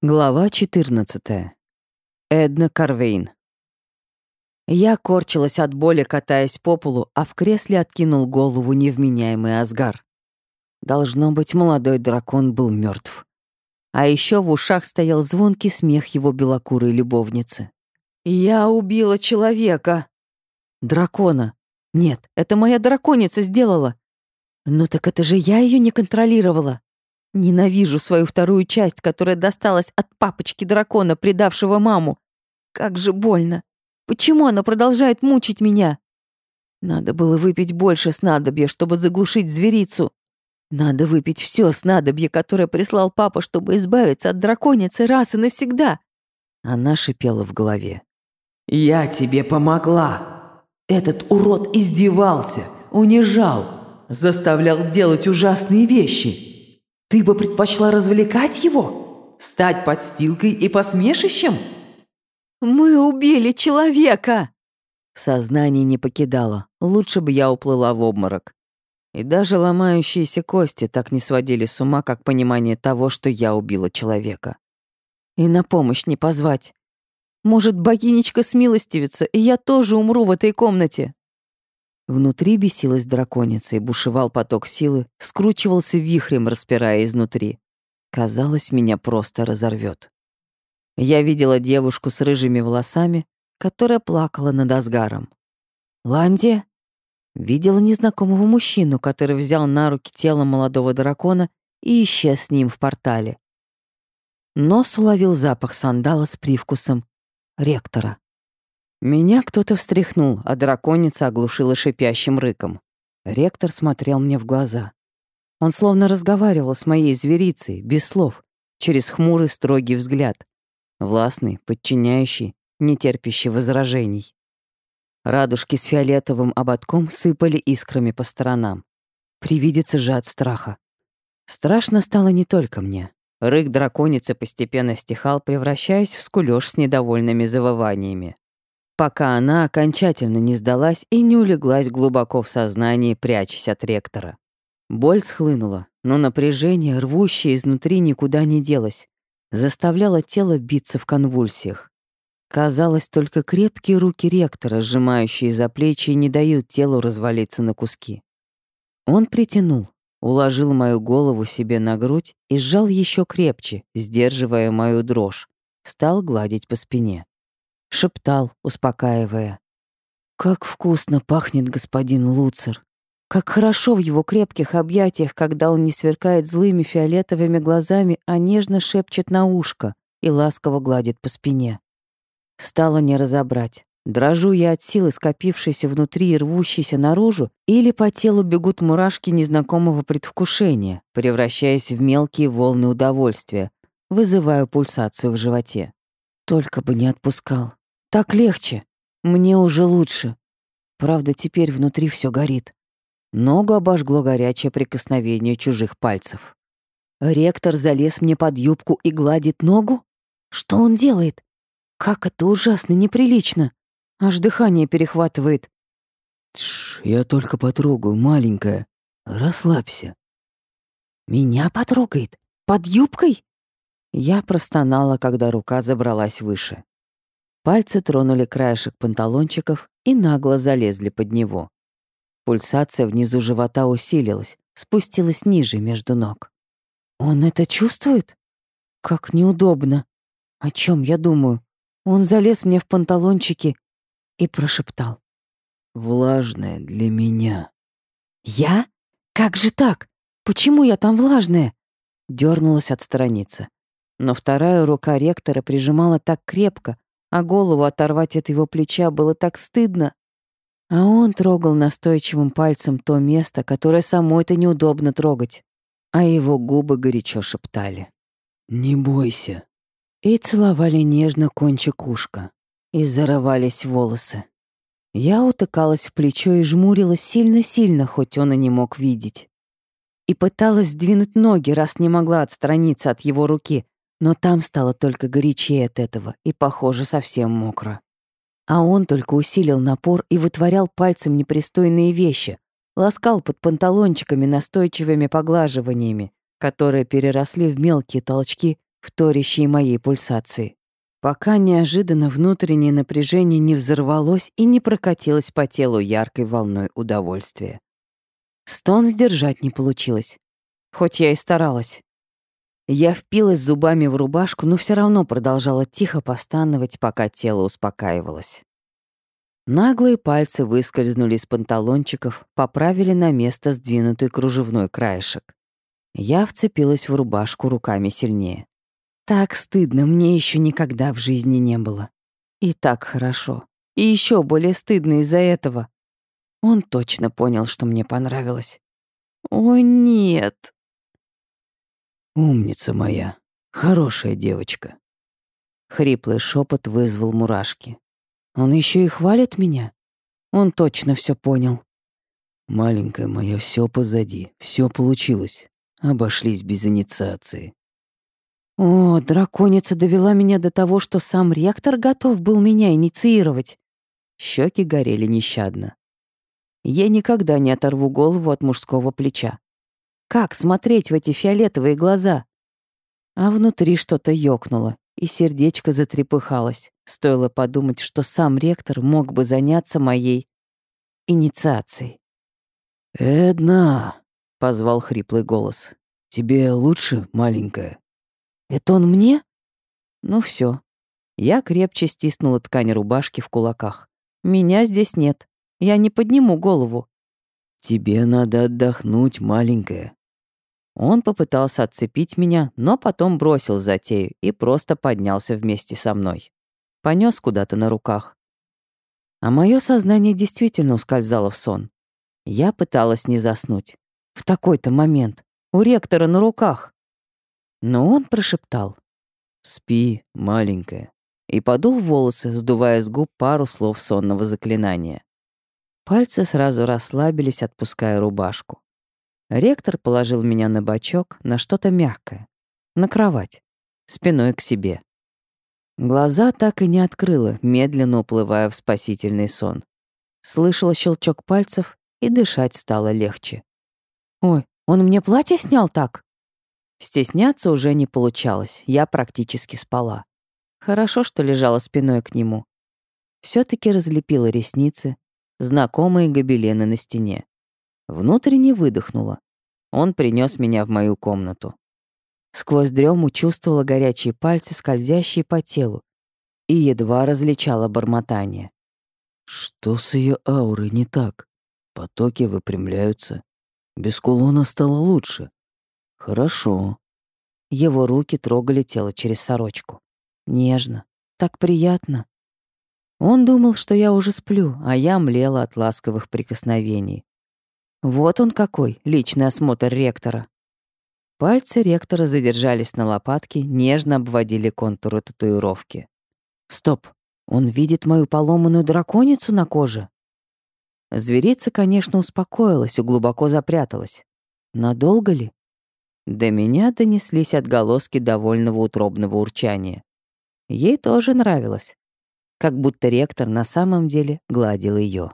Глава 14. Эдна Карвейн. Я корчилась от боли, катаясь по полу, а в кресле откинул голову невменяемый Асгар. Должно быть, молодой дракон был мертв. А еще в ушах стоял звонкий смех его белокурой любовницы. «Я убила человека!» «Дракона! Нет, это моя драконица сделала!» «Ну так это же я ее не контролировала!» Ненавижу свою вторую часть, которая досталась от папочки дракона, предавшего маму. Как же больно. Почему она продолжает мучить меня? Надо было выпить больше снадобья, чтобы заглушить зверицу. Надо выпить все снадобье, которое прислал папа, чтобы избавиться от драконицы раз и навсегда. Она шипела в голове. «Я тебе помогла. Этот урод издевался, унижал, заставлял делать ужасные вещи. Ты бы предпочла развлекать его? Стать подстилкой и посмешищем? Мы убили человека! Сознание не покидало. Лучше бы я уплыла в обморок. И даже ломающиеся кости так не сводили с ума, как понимание того, что я убила человека. И на помощь не позвать. Может, богинечка смилостивится, и я тоже умру в этой комнате. Внутри бесилась драконица, и бушевал поток силы, скручивался вихрем, распирая изнутри. Казалось, меня просто разорвет. Я видела девушку с рыжими волосами, которая плакала над Асгаром. Ландия видела незнакомого мужчину, который взял на руки тело молодого дракона и исчез с ним в портале. Нос уловил запах сандала с привкусом ректора. Меня кто-то встряхнул, а драконица оглушила шипящим рыком. Ректор смотрел мне в глаза. Он словно разговаривал с моей зверицей, без слов, через хмурый строгий взгляд. Властный, подчиняющий, не терпящий возражений. Радужки с фиолетовым ободком сыпали искрами по сторонам. Привидится же от страха. Страшно стало не только мне. Рык драконицы постепенно стихал, превращаясь в скулёж с недовольными завываниями пока она окончательно не сдалась и не улеглась глубоко в сознании, прячась от ректора. Боль схлынула, но напряжение, рвущее изнутри, никуда не делось, заставляло тело биться в конвульсиях. Казалось, только крепкие руки ректора, сжимающие за плечи, не дают телу развалиться на куски. Он притянул, уложил мою голову себе на грудь и сжал еще крепче, сдерживая мою дрожь, стал гладить по спине шептал, успокаивая. «Как вкусно пахнет господин Луцер! Как хорошо в его крепких объятиях, когда он не сверкает злыми фиолетовыми глазами, а нежно шепчет на ушко и ласково гладит по спине. Стало не разобрать. Дрожу я от силы, скопившейся внутри и рвущейся наружу, или по телу бегут мурашки незнакомого предвкушения, превращаясь в мелкие волны удовольствия, вызывая пульсацию в животе. Только бы не отпускал. Так легче. Мне уже лучше. Правда, теперь внутри все горит. Ногу обожгло горячее прикосновение чужих пальцев. Ректор залез мне под юбку и гладит ногу? Что он делает? Как это ужасно неприлично. Аж дыхание перехватывает. Тш, я только потрогаю, маленькая. Расслабься. Меня потрогает? Под юбкой? Я простонала, когда рука забралась выше. Пальцы тронули краешек панталончиков и нагло залезли под него. Пульсация внизу живота усилилась, спустилась ниже между ног. Он это чувствует? Как неудобно. О чем я думаю? Он залез мне в панталончики и прошептал. «Влажная для меня». «Я? Как же так? Почему я там влажная?» Дёрнулась отстраниться. Но вторая рука ректора прижимала так крепко, а голову оторвать от его плеча было так стыдно. А он трогал настойчивым пальцем то место, которое самой-то неудобно трогать, а его губы горячо шептали. «Не бойся». И целовали нежно кончик ушка, и зарывались волосы. Я утыкалась в плечо и жмурилась сильно-сильно, хоть он и не мог видеть. И пыталась сдвинуть ноги, раз не могла отстраниться от его руки, но там стало только горячее от этого и, похоже, совсем мокро. А он только усилил напор и вытворял пальцем непристойные вещи, ласкал под панталончиками настойчивыми поглаживаниями, которые переросли в мелкие толчки, вторящие моей пульсации, пока неожиданно внутреннее напряжение не взорвалось и не прокатилось по телу яркой волной удовольствия. Стон сдержать не получилось, хоть я и старалась. Я впилась зубами в рубашку, но все равно продолжала тихо постановать, пока тело успокаивалось. Наглые пальцы выскользнули из панталончиков, поправили на место сдвинутый кружевной краешек. Я вцепилась в рубашку руками сильнее. Так стыдно мне еще никогда в жизни не было. И так хорошо. И еще более стыдно из-за этого. Он точно понял, что мне понравилось. О, нет. Умница моя. Хорошая девочка. Хриплый шепот вызвал мурашки. Он еще и хвалит меня. Он точно все понял. Маленькая моя, все позади, все получилось. Обошлись без инициации. О, драконица довела меня до того, что сам ректор готов был меня инициировать. Щеки горели нещадно. Я никогда не оторву голову от мужского плеча. Как смотреть в эти фиолетовые глаза? А внутри что-то ёкнуло, и сердечко затрепыхалось. Стоило подумать, что сам ректор мог бы заняться моей инициацией. «Эдна!» — позвал хриплый голос. «Тебе лучше, маленькая?» «Это он мне?» Ну все. Я крепче стиснула ткань рубашки в кулаках. «Меня здесь нет. Я не подниму голову». «Тебе надо отдохнуть, маленькая», он попытался отцепить меня, но потом бросил затею и просто поднялся вместе со мной. Понес куда-то на руках. А мое сознание действительно ускользало в сон. Я пыталась не заснуть. В такой-то момент. У ректора на руках. Но он прошептал. «Спи, маленькая», и подул волосы, сдувая с губ пару слов сонного заклинания. Пальцы сразу расслабились, отпуская рубашку. Ректор положил меня на бочок, на что-то мягкое, на кровать, спиной к себе. Глаза так и не открыла, медленно уплывая в спасительный сон. Слышала щелчок пальцев, и дышать стало легче. «Ой, он мне платье снял так?» Стесняться уже не получалось, я практически спала. Хорошо, что лежала спиной к нему. все таки разлепила ресницы, знакомые гобелены на стене. Внутренне выдохнула. Он принес меня в мою комнату. Сквозь дрему чувствовала горячие пальцы, скользящие по телу, и едва различала бормотание. Что с ее аурой не так? Потоки выпрямляются. Без кулона стало лучше. Хорошо. Его руки трогали тело через сорочку. Нежно. Так приятно. Он думал, что я уже сплю, а я млела от ласковых прикосновений. Вот он какой, личный осмотр ректора. Пальцы ректора задержались на лопатке, нежно обводили контуры татуировки. Стоп, он видит мою поломанную драконицу на коже? Зверица, конечно, успокоилась и глубоко запряталась. Надолго ли? До меня донеслись отголоски довольного утробного урчания. Ей тоже нравилось. Как будто ректор на самом деле гладил ее.